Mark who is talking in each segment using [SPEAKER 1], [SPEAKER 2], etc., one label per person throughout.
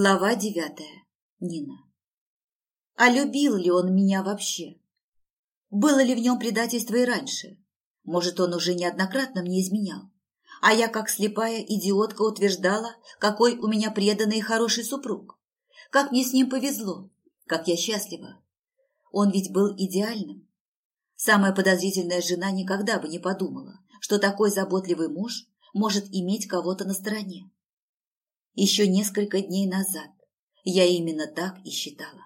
[SPEAKER 1] Глава девятая. Нина. А любил ли он меня вообще? Было ли в нем предательство и раньше? Может, он уже неоднократно мне изменял? А я, как слепая идиотка, утверждала, какой у меня преданный и хороший супруг. Как мне с ним повезло, как я счастлива. Он ведь был идеальным. Самая подозрительная жена никогда бы не подумала, что такой заботливый муж может иметь кого-то на стороне. Еще несколько дней назад я именно так и считала.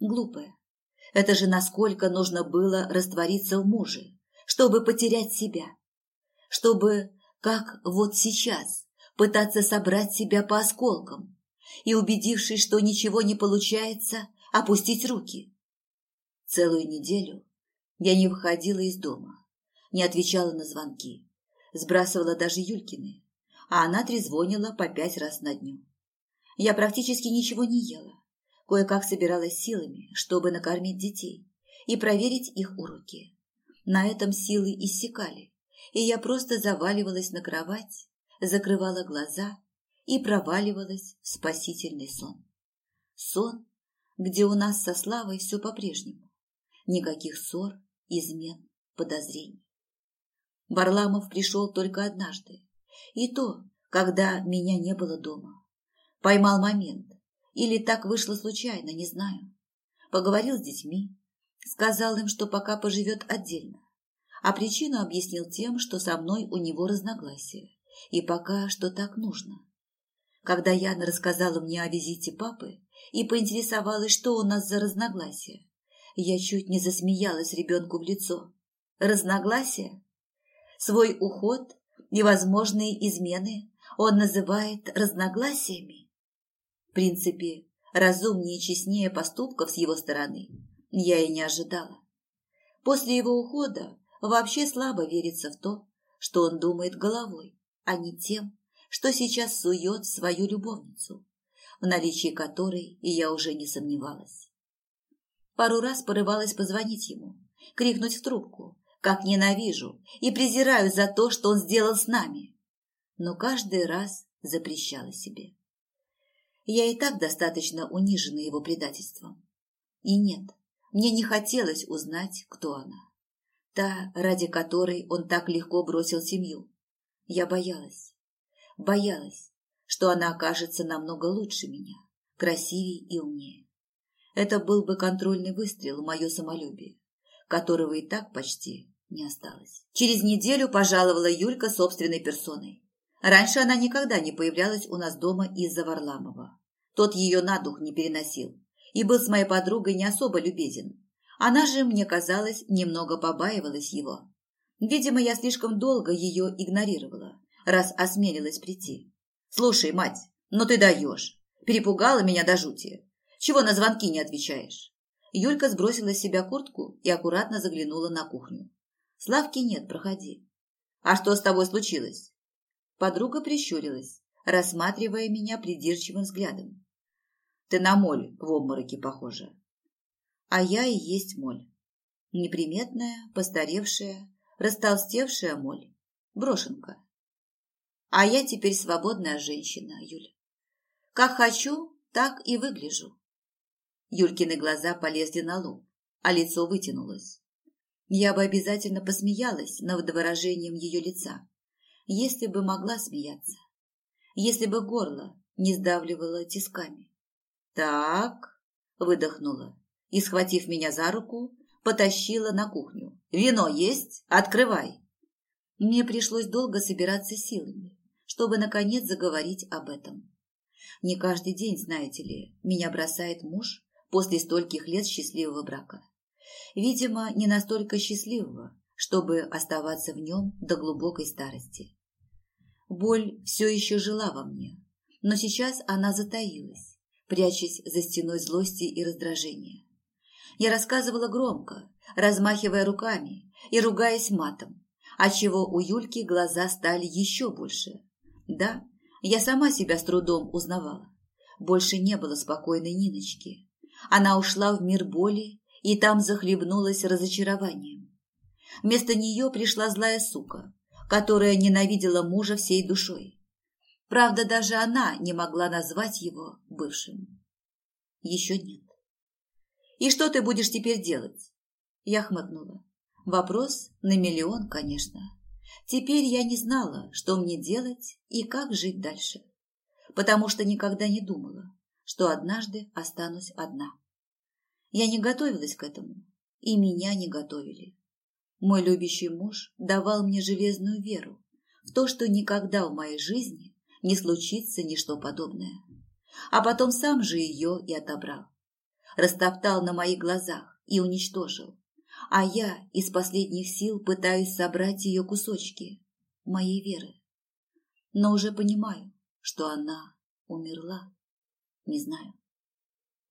[SPEAKER 1] Глупая. Это же насколько нужно было раствориться в муже, чтобы потерять себя. Чтобы, как вот сейчас, пытаться собрать себя по осколкам и, убедившись, что ничего не получается, опустить руки. Целую неделю я не выходила из дома, не отвечала на звонки, сбрасывала даже Юлькины, а она трезвонила по пять раз на дню. Я практически ничего не ела, кое-как собиралась силами, чтобы накормить детей и проверить их уроки. На этом силы иссякали, и я просто заваливалась на кровать, закрывала глаза и проваливалась в спасительный сон. Сон, где у нас со Славой все по-прежнему. Никаких ссор, измен, подозрений. Варламов пришел только однажды, и то, когда меня не было дома. Поймал момент. Или так вышло случайно, не знаю. Поговорил с детьми. Сказал им, что пока поживет отдельно. А причину объяснил тем, что со мной у него разногласия. И пока что так нужно. Когда Яна рассказала мне о визите папы и поинтересовалась, что у нас за разногласия, я чуть не засмеялась ребенку в лицо. Разногласия? Свой уход невозможные измены он называет разногласиями. В принципе, разумнее и честнее поступков с его стороны я и не ожидала. После его ухода вообще слабо верится в то, что он думает головой, а не тем, что сейчас сует свою любовницу, в наличии которой и я уже не сомневалась. Пару раз порывалась позвонить ему, крикнуть в трубку, как ненавижу и презираю за то, что он сделал с нами. Но каждый раз запрещала себе. Я и так достаточно унижена его предательством. И нет, мне не хотелось узнать, кто она. Та, ради которой он так легко бросил семью. Я боялась. Боялась, что она окажется намного лучше меня, красивее и умнее. Это был бы контрольный выстрел в мое самолюбие которого и так почти не осталось. Через неделю пожаловала Юлька собственной персоной. Раньше она никогда не появлялась у нас дома из-за Варламова. Тот ее на дух не переносил и был с моей подругой не особо любезен. Она же, мне казалось, немного побаивалась его. Видимо, я слишком долго ее игнорировала, раз осмелилась прийти. «Слушай, мать, ну ты даешь. Перепугала меня до жути. Чего на звонки не отвечаешь?» Юлька сбросила с себя куртку и аккуратно заглянула на кухню. «Славки нет, проходи». «А что с тобой случилось?» Подруга прищурилась, рассматривая меня придирчивым взглядом. «Ты на моль в обмороке похожа». «А я и есть моль. Неприметная, постаревшая, растолстевшая моль. Брошенка. А я теперь свободная женщина, Юль. Как хочу, так и выгляжу. Юлькины глаза полезли на лоб, а лицо вытянулось. Я бы обязательно посмеялась над выражением ее лица, если бы могла смеяться, если бы горло не сдавливало тисками. «Так», — выдохнула и, схватив меня за руку, потащила на кухню. «Вино есть? Открывай!» Мне пришлось долго собираться силами, чтобы, наконец, заговорить об этом. Не каждый день, знаете ли, меня бросает муж, после стольких лет счастливого брака. Видимо, не настолько счастливого, чтобы оставаться в нем до глубокой старости. Боль все еще жила во мне, но сейчас она затаилась, прячась за стеной злости и раздражения. Я рассказывала громко, размахивая руками и ругаясь матом, отчего у Юльки глаза стали еще больше. Да, я сама себя с трудом узнавала. Больше не было спокойной Ниночки, она ушла в мир боли и там захлебнулась разочарованием. Вместо нее пришла злая сука, которая ненавидела мужа всей душой. Правда, даже она не могла назвать его бывшим? Еще нет. И что ты будешь теперь делать? Я хмыкнула. Вопрос на миллион, конечно. Теперь я не знала, что мне делать и как жить дальше. Потому что никогда не думала, что однажды останусь одна. Я не готовилась к этому, и меня не готовили. Мой любящий муж давал мне железную веру в то, что никогда в моей жизни не случится ничто подобное. А потом сам же ее и отобрал. Растоптал на моих глазах и уничтожил. А я из последних сил пытаюсь собрать ее кусочки моей веры. Но уже понимаю, что она умерла. Не знаю.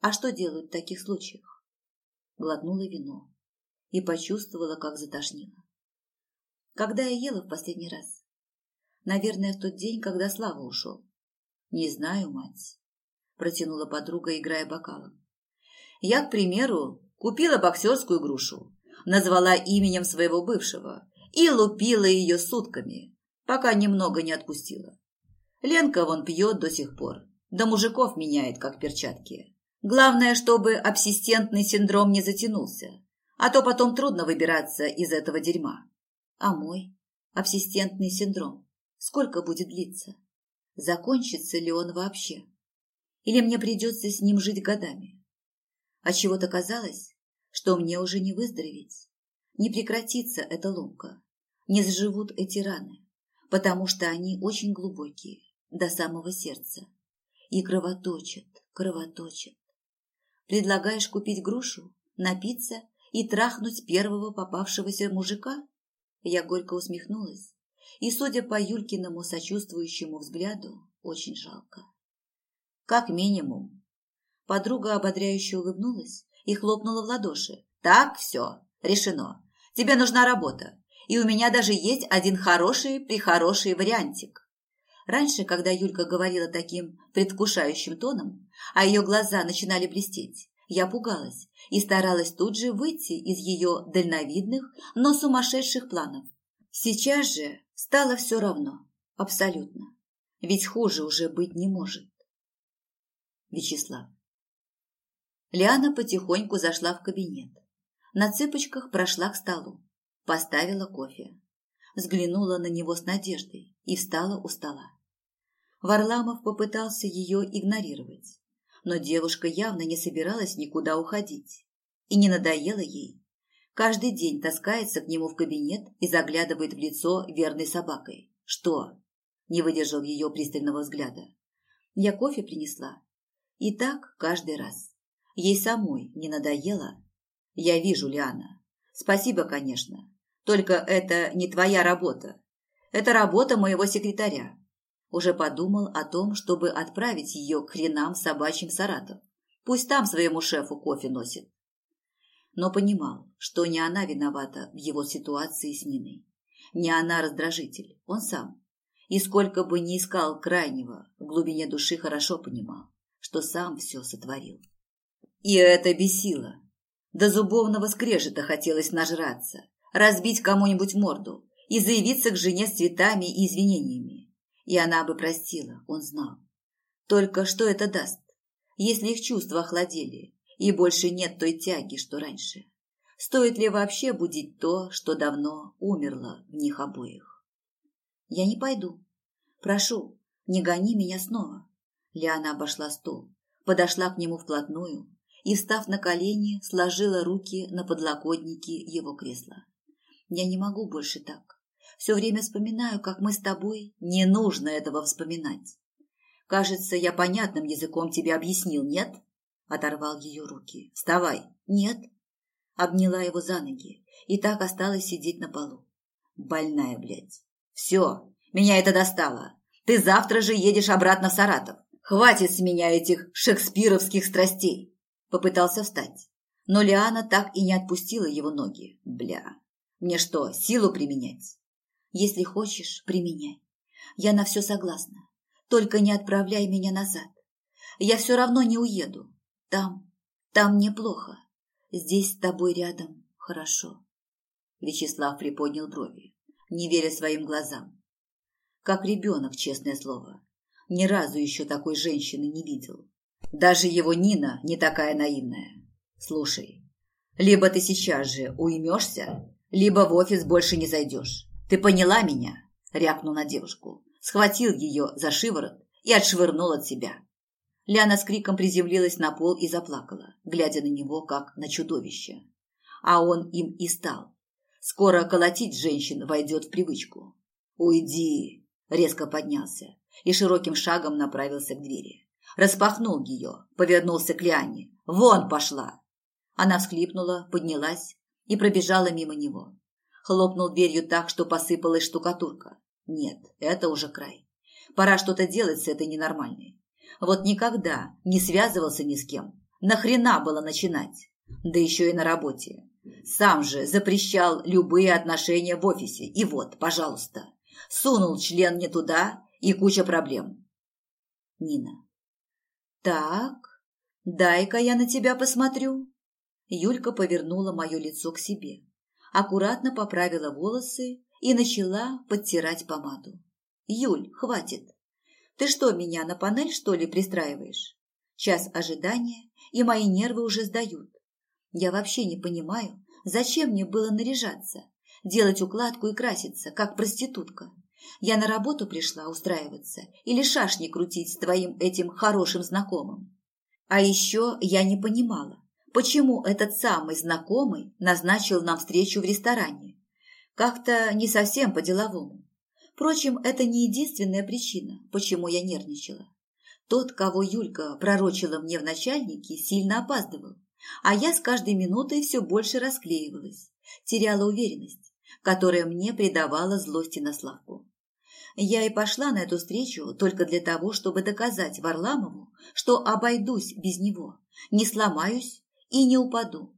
[SPEAKER 1] А что делают в таких случаях? Глотнула вино и почувствовала, как затошнило. Когда я ела в последний раз? Наверное, в тот день, когда Слава ушел. Не знаю, мать, протянула подруга, играя бокалом. Я, к примеру, купила боксерскую грушу, назвала именем своего бывшего и лупила ее сутками, пока немного не отпустила. Ленка вон пьет до сих пор, да мужиков меняет, как перчатки. Главное, чтобы абсистентный синдром не затянулся, а то потом трудно выбираться из этого дерьма. А мой абсистентный синдром сколько будет длиться? Закончится ли он вообще? Или мне придется с ним жить годами? А чего-то казалось, что мне уже не выздороветь, не прекратится эта ломка, не заживут эти раны, потому что они очень глубокие, до самого сердца, и кровоточат, кровоточат. Предлагаешь купить грушу, напиться и трахнуть первого попавшегося мужика? Я горько усмехнулась, и, судя по Юлькиному сочувствующему взгляду, очень жалко. Как минимум. Подруга ободряюще улыбнулась и хлопнула в ладоши. Так, все, решено. Тебе нужна работа. И у меня даже есть один хороший-прихороший вариантик. Раньше, когда Юлька говорила таким предвкушающим тоном, а ее глаза начинали блестеть, я пугалась и старалась тут же выйти из ее дальновидных, но сумасшедших планов. Сейчас же стало все равно, абсолютно. Ведь хуже уже быть не может. Вячеслав. Лиана потихоньку зашла в кабинет. На цыпочках прошла к столу, поставила кофе, взглянула на него с надеждой и встала у стола. Варламов попытался ее игнорировать, но девушка явно не собиралась никуда уходить. И не надоело ей. Каждый день таскается к нему в кабинет и заглядывает в лицо верной собакой. «Что?» – не выдержал ее пристального взгляда. «Я кофе принесла. И так каждый раз. Ей самой не надоело?» «Я вижу, Лиана. Спасибо, конечно. Только это не твоя работа. Это работа моего секретаря. Уже подумал о том, чтобы отправить ее к хренам собачьим Саратов. Пусть там своему шефу кофе носит. Но понимал, что не она виновата в его ситуации с Ниной. Не она раздражитель, он сам. И сколько бы ни искал крайнего, в глубине души хорошо понимал, что сам все сотворил. И это бесило. До зубовного скрежета хотелось нажраться, разбить кому-нибудь морду и заявиться к жене с цветами и извинениями и она бы простила, он знал. Только что это даст, если их чувства охладели, и больше нет той тяги, что раньше? Стоит ли вообще будить то, что давно умерло в них обоих? Я не пойду. Прошу, не гони меня снова. Лиана обошла стол, подошла к нему вплотную и, встав на колени, сложила руки на подлокотники его кресла. Я не могу больше так. Все время вспоминаю, как мы с тобой. Не нужно этого вспоминать. Кажется, я понятным языком тебе объяснил, нет? Оторвал ее руки. Вставай. Нет. Обняла его за ноги и так осталась сидеть на полу. Больная, блядь. Все, меня это достало. Ты завтра же едешь обратно в Саратов. Хватит с меня этих шекспировских страстей. Попытался встать. Но Лиана так и не отпустила его ноги. Бля, мне что, силу применять? Если хочешь, применяй. Я на все согласна. Только не отправляй меня назад. Я все равно не уеду. Там, там мне плохо. Здесь с тобой рядом хорошо. Вячеслав приподнял брови, не веря своим глазам. Как ребенок, честное слово. Ни разу еще такой женщины не видел. Даже его Нина не такая наивная. Слушай, либо ты сейчас же уймешься, либо в офис больше не зайдешь. Ты поняла меня? Рякнул на девушку, схватил ее за шиворот и отшвырнул от себя. Ляна с криком приземлилась на пол и заплакала, глядя на него, как на чудовище. А он им и стал. Скоро колотить женщин войдет в привычку. «Уйди!» – резко поднялся и широким шагом направился к двери. Распахнул ее, повернулся к Лиане. «Вон пошла!» Она всхлипнула, поднялась и пробежала мимо него. Хлопнул дверью так, что посыпалась штукатурка. Нет, это уже край. Пора что-то делать с этой ненормальной. Вот никогда не связывался ни с кем. Нахрена было начинать? Да еще и на работе. Сам же запрещал любые отношения в офисе. И вот, пожалуйста, сунул член не туда и куча проблем. Нина. Так, дай-ка я на тебя посмотрю. Юлька повернула мое лицо к себе, аккуратно поправила волосы и начала подтирать помаду. «Юль, хватит. Ты что, меня на панель, что ли, пристраиваешь? Час ожидания, и мои нервы уже сдают. Я вообще не понимаю, зачем мне было наряжаться, делать укладку и краситься, как проститутка. Я на работу пришла устраиваться или шашни крутить с твоим этим хорошим знакомым. А еще я не понимала, почему этот самый знакомый назначил нам встречу в ресторане. Как-то не совсем по-деловому. Впрочем, это не единственная причина, почему я нервничала. Тот, кого Юлька пророчила мне в начальнике, сильно опаздывал, а я с каждой минутой все больше расклеивалась, теряла уверенность, которая мне придавала злости на Славку. Я и пошла на эту встречу только для того, чтобы доказать Варламову, что обойдусь без него, не сломаюсь и не упаду,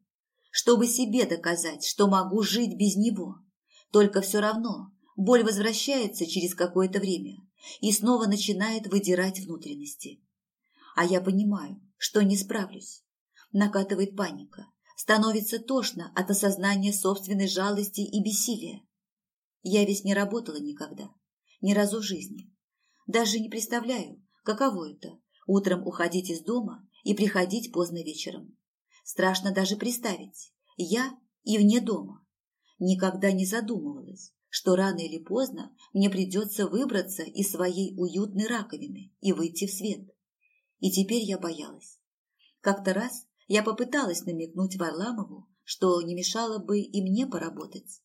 [SPEAKER 1] чтобы себе доказать, что могу жить без него. Только все равно боль возвращается через какое-то время и снова начинает выдирать внутренности. А я понимаю, что не справлюсь. Накатывает паника, становится тошно от осознания собственной жалости и бессилия. Я ведь не работала никогда, ни разу в жизни. Даже не представляю, каково это – утром уходить из дома и приходить поздно вечером. Страшно даже представить. Я и вне дома. Никогда не задумывалась, что рано или поздно мне придется выбраться из своей уютной раковины и выйти в свет. И теперь я боялась. Как-то раз я попыталась намекнуть Варламову, что не мешало бы и мне поработать.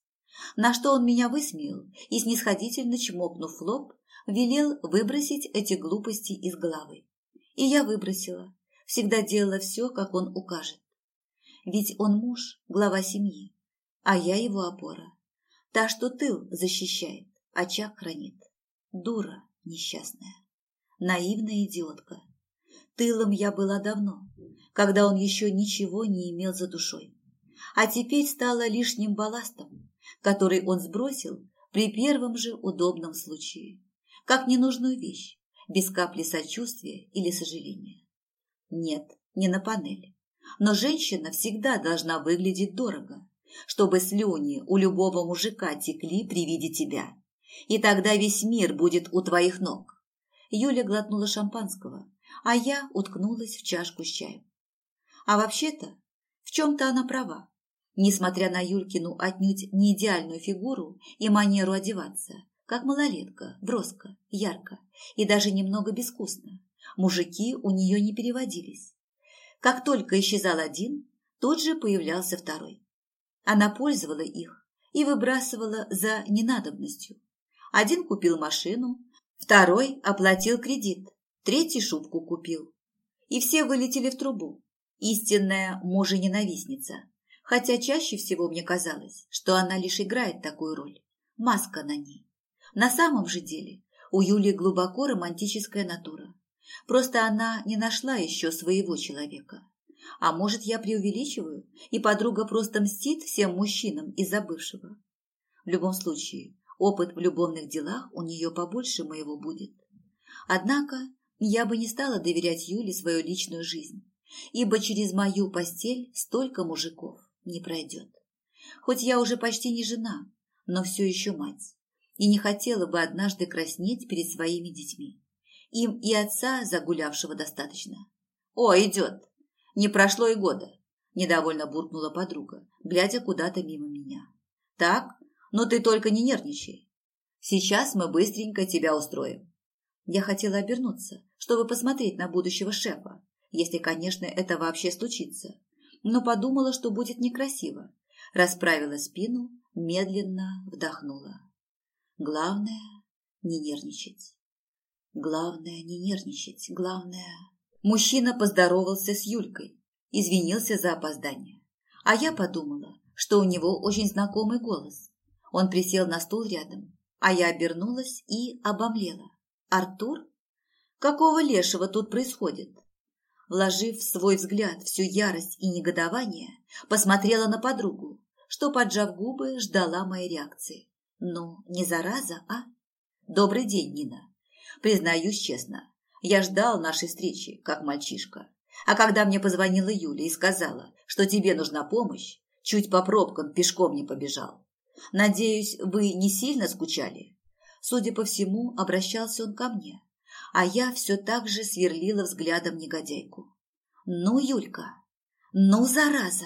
[SPEAKER 1] На что он меня высмеял и, снисходительно чмокнув лоб, велел выбросить эти глупости из головы. И я выбросила, всегда делала все, как он укажет. Ведь он муж, глава семьи, а я его опора. Та, что тыл защищает, очаг хранит. Дура несчастная, наивная идиотка. Тылом я была давно, когда он еще ничего не имел за душой. А теперь стала лишним балластом, который он сбросил при первом же удобном случае, как ненужную вещь, без капли сочувствия или сожаления. Нет, не на панели. Но женщина всегда должна выглядеть дорого, чтобы слюни у любого мужика текли при виде тебя. И тогда весь мир будет у твоих ног. Юля глотнула шампанского, а я уткнулась в чашку с чаем. А вообще-то, в чем-то она права. Несмотря на Юлькину отнюдь не идеальную фигуру и манеру одеваться, как малолетка, броско, ярко и даже немного безвкусно, мужики у нее не переводились. Как только исчезал один, тут же появлялся второй. Она пользовала их и выбрасывала за ненадобностью. Один купил машину, второй оплатил кредит, третий шубку купил. И все вылетели в трубу. Истинная мужа-ненавистница. Хотя чаще всего мне казалось, что она лишь играет такую роль. Маска на ней. На самом же деле у Юли глубоко романтическая натура. Просто она не нашла еще своего человека. А может, я преувеличиваю, и подруга просто мстит всем мужчинам из-за бывшего. В любом случае, опыт в любовных делах у нее побольше моего будет. Однако я бы не стала доверять Юле свою личную жизнь, ибо через мою постель столько мужиков не пройдет. Хоть я уже почти не жена, но все еще мать, и не хотела бы однажды краснеть перед своими детьми. Им и отца загулявшего достаточно. О, идет. Не прошло и года. Недовольно буркнула подруга, глядя куда-то мимо меня. Так, но ты только не нервничай. Сейчас мы быстренько тебя устроим. Я хотела обернуться, чтобы посмотреть на будущего шефа, если, конечно, это вообще случится. Но подумала, что будет некрасиво. Расправила спину, медленно вдохнула. Главное – не нервничать. Главное – не нервничать. Главное… Мужчина поздоровался с Юлькой, извинился за опоздание. А я подумала, что у него очень знакомый голос. Он присел на стул рядом, а я обернулась и обомлела. «Артур? Какого лешего тут происходит?» Вложив в свой взгляд всю ярость и негодование, посмотрела на подругу, что, поджав губы, ждала моей реакции. «Ну, не зараза, а?» «Добрый день, Нина. Признаюсь честно, я ждал нашей встречи, как мальчишка. А когда мне позвонила Юля и сказала, что тебе нужна помощь, чуть по пробкам пешком не побежал. Надеюсь, вы не сильно скучали? Судя по всему, обращался он ко мне, а я все так же сверлила взглядом негодяйку. Ну, Юлька, ну, зараза!